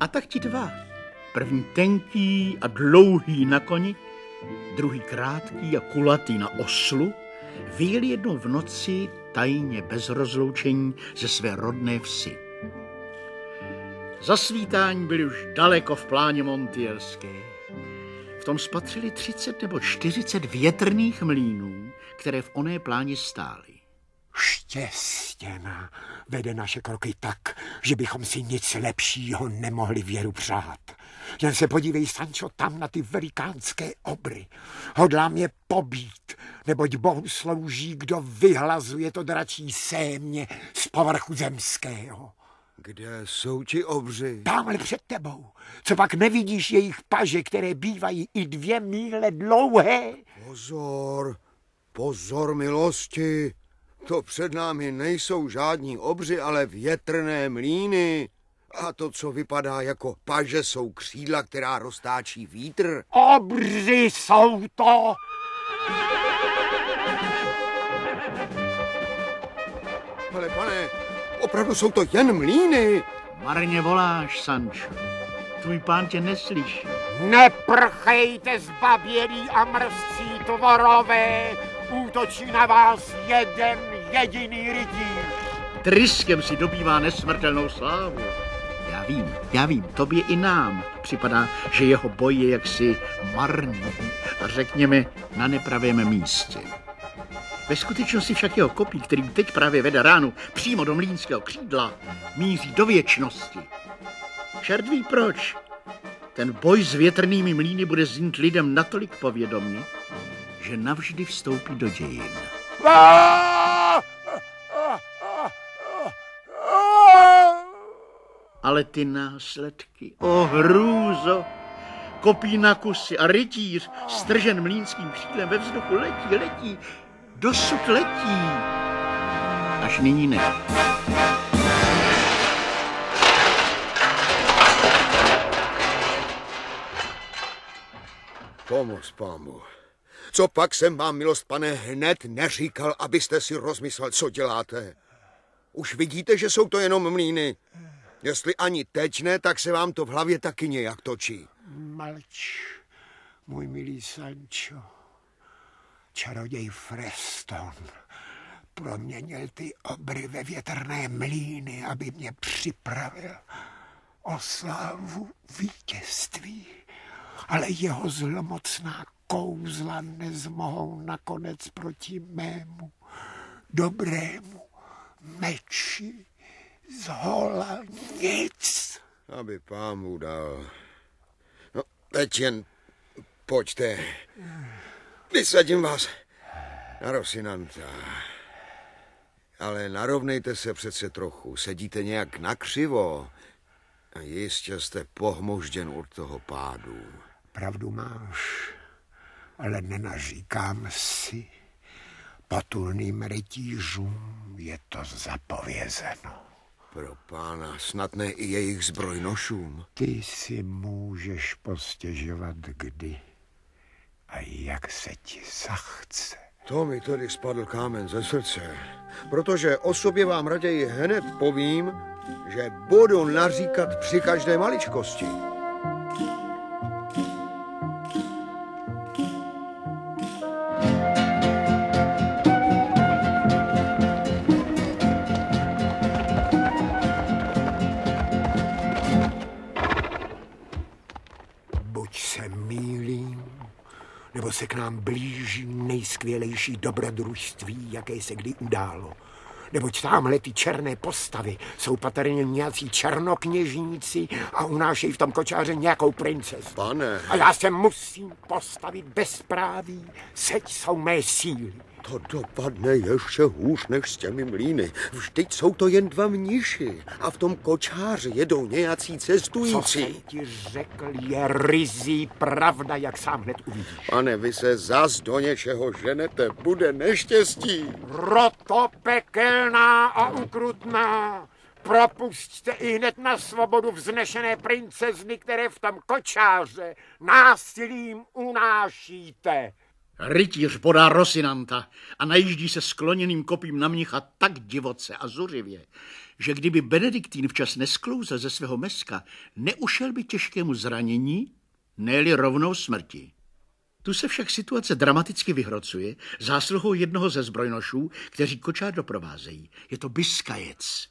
A tak ti dva. První tenký a dlouhý na koni, druhý krátký a kulatý na oslu, vyjeli jednou v noci tajně bez rozloučení ze své rodné vsi. Zasvítání byli už daleko v pláně Montierské. V tom spatřili 30 nebo 40 větrných mlínů, které v oné pláni stály. Štěstěna vede naše kroky tak, že bychom si nic lepšího nemohli věru přát. Jen se podívej, Sancho, tam na ty velikánské obry. Hodlám je pobít, neboť Bohu slouží, kdo vyhlazuje to dračí sémě z povrchu zemského. Kde jsou ti obři? Tamhle před tebou. Co pak nevidíš jejich paže, které bývají i dvě míle dlouhé? Pozor, pozor, milosti. To před námi nejsou žádní obři, ale větrné mlíny. A to, co vypadá jako paže, jsou křídla, která roztáčí vítr. Obři jsou to! Ale pane, opravdu jsou to jen mlíny. Marně voláš, Sancho. Tvůj pán tě neslyší. Neprchejte zbabělí a mrzcí tvorové, útočí na vás jeden jediný rytíř. Tryskem si dobývá nesmrtelnou slávu. Já vím, já vím, tobě i nám připadá, že jeho boj je jaksi marný a řekněme na nepravém místě. Ve skutečnosti však jeho kopí, který teď právě vede ránu přímo do mlínského křídla, míří do věčnosti. Čert ví proč. Ten boj s větrnými mlíny bude znít lidem natolik povědomně, že navždy vstoupí do dějin. Ale ty následky, o hrůzo, kopí na kusy a rytíř, stržen mlínským křídlem ve vzduchu, letí, letí, dosud letí. Až nyní ne. Pomoz, pámu. Co pak jsem vám, milost pane, hned neříkal, abyste si rozmyslel, co děláte? Už vidíte, že jsou to jenom mlíny. Jestli ani teď ne, tak se vám to v hlavě taky nějak točí. Malč, můj milý Sancho. Čaroděj Freston proměnil ty obry ve větrné mlíny, aby mě připravil o slávu vítězství. Ale jeho zlomocná kouzla nezmohou nakonec proti mému dobrému meči z hola nic. Aby pán mu dal. No, teď jen pojďte. Vysadím vás na Rosinanta. Ale narovnejte se přece trochu. Sedíte nějak nakřivo. A jistě jste pohmožděn od toho pádu. Pravdu máš, ale nenaříkám si. Potulným rytířům je to zapovězeno. Pro pána, snad ne i jejich zbrojnošům. Ty si můžeš postěžovat kdy a jak se ti zachce. To mi tedy spadl kámen ze srdce, protože o sobě vám raději hned povím, že budu naříkat při každé maličkosti. Blíží nejskvělejší dobrodružství, jaké se kdy událo. Neboť tamhle ty černé postavy jsou patrně nějací černokněžníci a unášejí v tom kočáře nějakou princezu. Pane, A já se musím postavit bezpráví, seď jsou mé síly. To dopadne ještě hůř než s těmi mlíny. Vždyť jsou to jen dva mniši a v tom kočáři jedou nějací Co jsem cestující. ti řekl, je rizí pravda, jak sám hned uvidíš. Pane, vy se zas do něčeho ženete, bude neštěstí. Roto pekelná a ukrutná, propusťte i hned na svobodu vznešené princezny, které v tom kočáře násilím unášíte. Rytíř podá Rosinanta a najíždí se skloněným kopím na mnicha tak divoce a zuřivě, že kdyby Benediktín včas nesklouzel ze svého meska, neušel by těžkému zranění, ne rovnou smrti. Tu se však situace dramaticky vyhrocuje zásluhou jednoho ze zbrojnošů, kteří kočár doprovázejí. Je to Biskajec.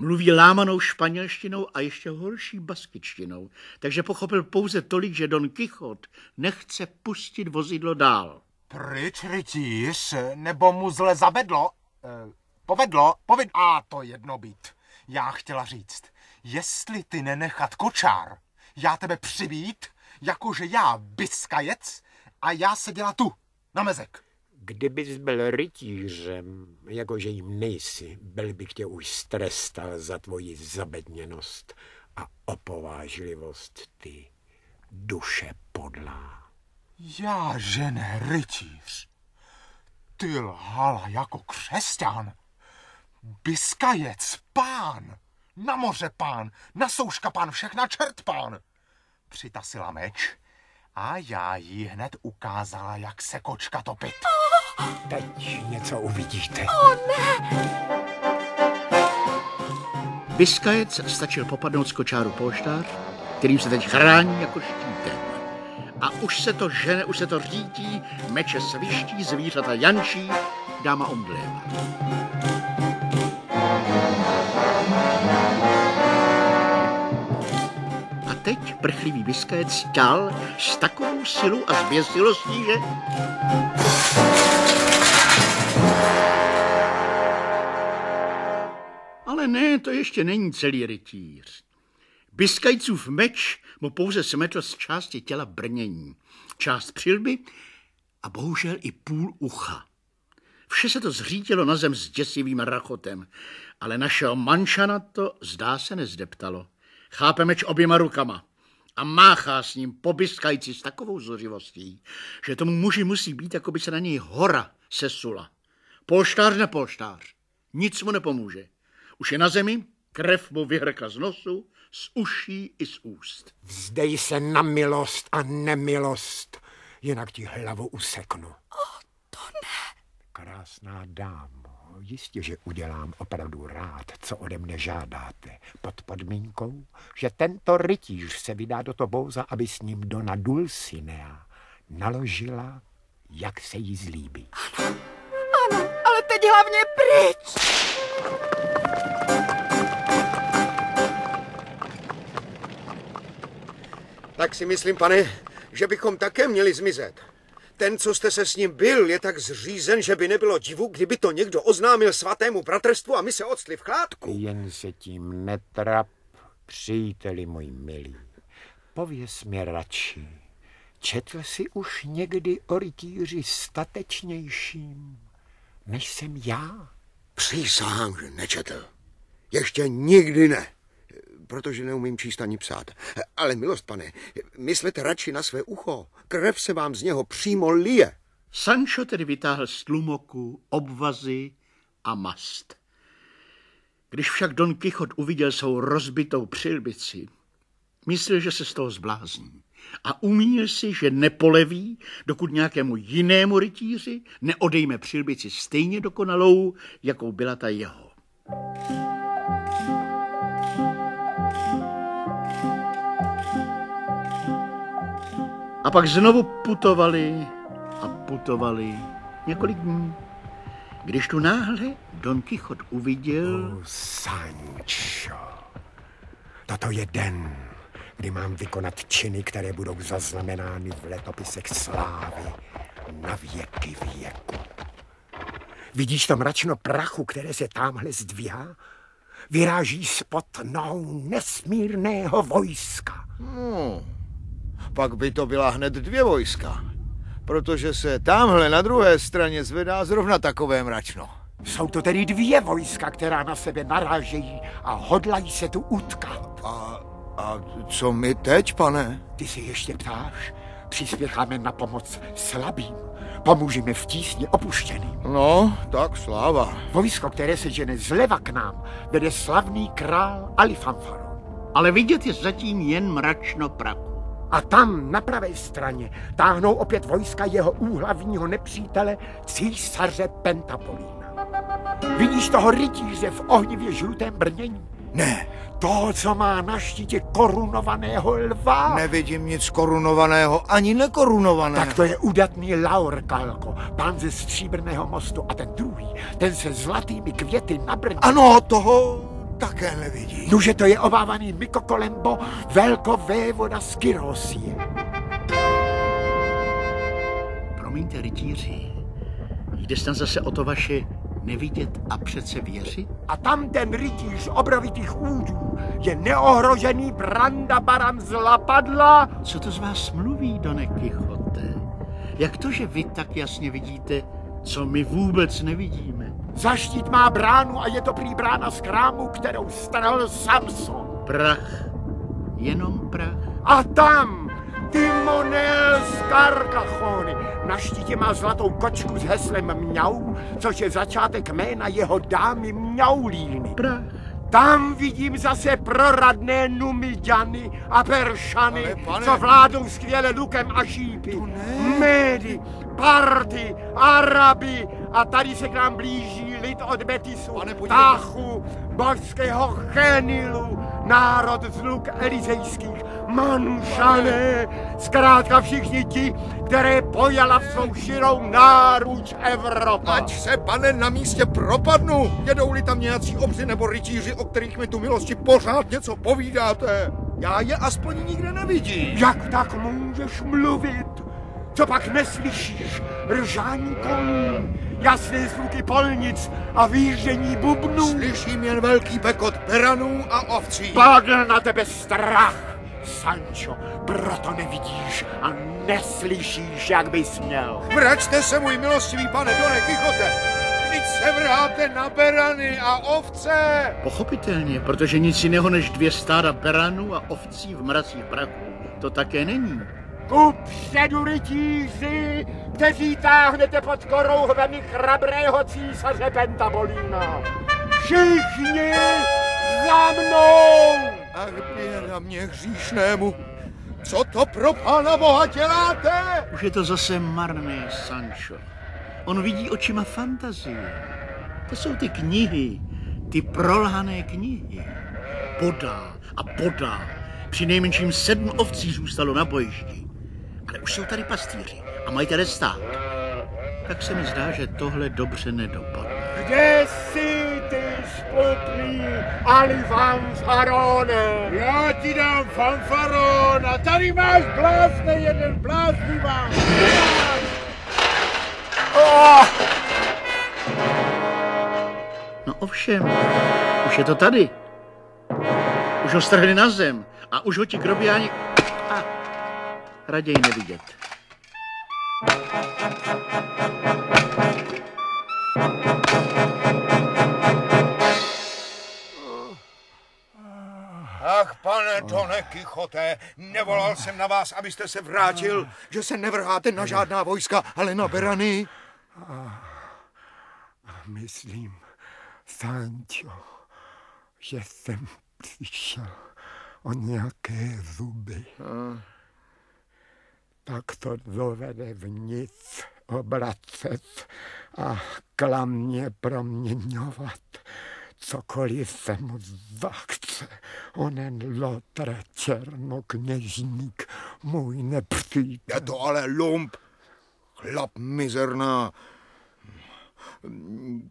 Mluví lámanou španělštinou a ještě horší baskičtinou, takže pochopil pouze tolik, že Don Kichot nechce pustit vozidlo dál. Pryč, rytíř, nebo mu zle zavedlo? Eh, povedlo, poved... A to jedno být. Já chtěla říct, jestli ty nenechat kočár, já tebe přibít, jakože já biskajec a já seděla tu, na mezek. Kdybys byl rytířem, jakože jim nejsi, byl bych tě už strestal za tvoji zabedněnost a opovážlivost ty duše podlá. Já, žene rytíř, ty lhala jako křesťan. Biskajec, pán, na moře pán, na souška pán, všechna čert pán. Přitasila meč a já jí hned ukázala, jak se kočka topit. Teď něco uvidíte. O ne! Biskajec stačil popadnout z kočáru polštář, kterým se teď chrání jako štítem. A už se to žene, už se to řítí, meče sviští, zvířata jančí, dáma omdlévá. A teď prchlivý biskajec ťal s takovou silou a zběsilostí, že... Ne, to ještě není celý rytíř. Biskajcův meč mu pouze smetl z části těla brnění, část přilby a bohužel i půl ucha. Vše se to zřítilo na zem s děsivým rachotem, ale našeho manšana to zdá se nezdeptalo. Chápe meč oběma rukama a máchá s ním po biskajci s takovou zuřivostí, že tomu muži musí být, jako by se na něj hora sesula. Polštář na polštář. Nic mu nepomůže. Už je na zemi, krev mu vyhrkla z nosu, z uší i z úst. Vzdej se na milost a nemilost, jinak ti hlavu useknu. O, to ne. Krásná dámo, jistě, že udělám opravdu rád, co ode mne žádáte, pod podmínkou, že tento rytíř se vydá do Tobouza, aby s ním Dona Dulcinea naložila, jak se jí zlíbí. Ano, ale teď hlavně pryč. Tak si myslím, pane, že bychom také měli zmizet. Ten, co jste se s ním byl, je tak zřízen, že by nebylo divu, kdyby to někdo oznámil svatému bratrstvu a my se odstli v chládku. Jen se tím netrap, příteli můj milý. Pověz mi radši, četl si už někdy o rytíři statečnějším, než jsem já? Přísahám, že nečetl. Ještě nikdy ne, protože neumím číst ani psát. Ale milost, pane, myslete radši na své ucho. Krev se vám z něho přímo lije. Sancho tedy vytáhl z tlumoku obvazy a mast. Když však Don Kichot uviděl svou rozbitou přilbici, myslel, že se z toho zblázní a umíl si, že nepoleví, dokud nějakému jinému rytíři neodejme přilbici stejně dokonalou, jakou byla ta jeho. A pak znovu putovali a putovali několik dní. Když tu náhle Don Kichot uviděl... O, Sancho, toto je den, kdy mám vykonat činy, které budou zaznamenány v letopisech slávy na věky věku. Vidíš to mračno prachu, které se tamhle zdvíhá? Vyráží spod nohou nesmírného vojska. No, pak by to byla hned dvě vojska, protože se tamhle na druhé straně zvedá zrovna takové mračno. Jsou to tedy dvě vojska, která na sebe narážejí a hodlají se tu utkat. A, co my teď, pane? Ty se ještě ptáš? Přispěcháme na pomoc slabým. Pomůžeme v tísni opuštěným. No, tak sláva. Vojsko, které se žene zleva k nám, vede slavný král Alifanfaron. Ale vidět je zatím jen mračno prachu. A tam na pravé straně táhnou opět vojska jeho úhlavního nepřítele, císaře Pentapolína. Vidíš toho rytíře v ohnivě žlutém brnění? Ne, To, co má na štítě korunovaného lva. nevidím nic korunovaného, ani nekorunovaného. Tak to je udatný Laur Kalko, pán ze stříbrného mostu. A ten druhý, ten se zlatými květy na brně. Ano, toho také nevidím. Nuže to je obávaný Miko Kolembo, velko vévoda z Kyrosie. Promiňte, rytíři, jde snad zase o to vaše nevidět a přece věřit? A tam ten rytíř obrovitých údů je neohrožený Branda Baran z Lapadla. Co to z vás mluví, Done Quixote? Jak to, že vy tak jasně vidíte, co my vůbec nevidíme? Za štít má bránu a je to prý brána z krámu, kterou strhl Samson. Prach, jenom prach. A tam Timonel z Karkachony. Na štítě má zlatou kočku s heslem Mňau, což je začátek jména jeho dámy Mňaulíny. Prach. Tam vidím zase proradné Numiďany a Peršany, Ale pane- co vládou skvěle lukem a šípy. Médy, Party, Araby a tady se k nám blíží lid od Betisu, Pane. Táchu, božského Chenilu, národ z luk elizejských, Manušané, zkrátka všichni ti, které pojala v svou širou náruč Evropa. Ať se, pane, na místě propadnu. Jedou-li tam nějací obři nebo rytíři, o kterých mi tu milosti pořád něco povídáte. Já je aspoň nikde nevidím. Jak tak můžeš mluvit? Co pak neslyšíš? Ržání koní, jasné zvuky polnic a výření bubnů. Slyším jen velký bekot beranů a ovcí. Padl na tebe strach, Sancho, proto nevidíš a neslyšíš, jak bys měl. Vraťte se, můj milostivý pane Done Quixote. Vždyť se vráte na berany a ovce. Pochopitelně, protože nic jiného než dvě stáda beranů a ovcí v mracích prachů to také není. Ku předu rytíři, kteří táhnete pod korouhvemi chrabrého císaře Pentabolína. Všichni za mnou! Ach, běda mě hříšnému. Co to pro pána boha děláte? Už je to zase marné, Sancho. On vidí očima fantazie. To jsou ty knihy, ty prolhané knihy. Podá a podá. Při nejmenším sedm ovcí zůstalo na bojišti. Ale už jsou tady pastýři a mají tady stát. Tak se mi zdá, že tohle dobře nedopadne. Kde jsi, ty sputný Ali Fanfarone? Já ti dám fanfaron a tady máš blázne jeden blázný vám. No ovšem, už je to tady. Už ho strhli na zem a už ho ti grobiáni... A, raději nevidět. Ach, pane Done Quixote, nevolal jsem na vás, abyste se vrátil, že se nevrháte na žádná vojska, ale na berany. Myslím, Sancho, že jsem přišel o nějaké zuby. Tak to dovede vnic obracet a klamně proměňovat. Cokoliv se mu zachce, onen Lotr černokněžník, můj nepřítel. Je to ale lump, chlap mizerná.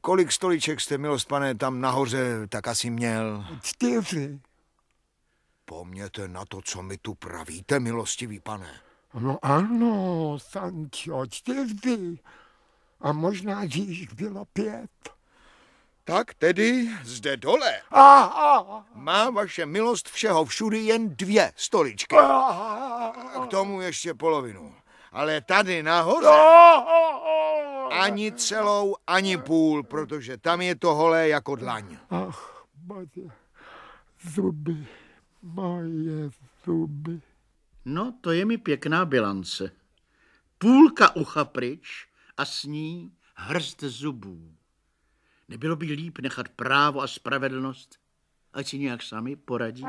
Kolik stoliček jste, milost pane, tam nahoře tak asi měl? Čtyři. Pomněte na to, co mi tu pravíte, milostivý pane. No ano, Sancho, čtyři. A možná, jich bylo pět. Tak tedy zde dole A, a, má vaše milost všeho všudy jen dvě stoličky. a, K tomu ještě polovinu. Ale tady nahoře ani celou, ani půl, protože tam je to holé jako dlaň. Ach, bože, zuby, moje zuby. No, to je mi pěkná bilance. Půlka ucha pryč a s ní hrst zubů. Nebylo by líp nechat právo a spravedlnost, ať si nějak sami poradí?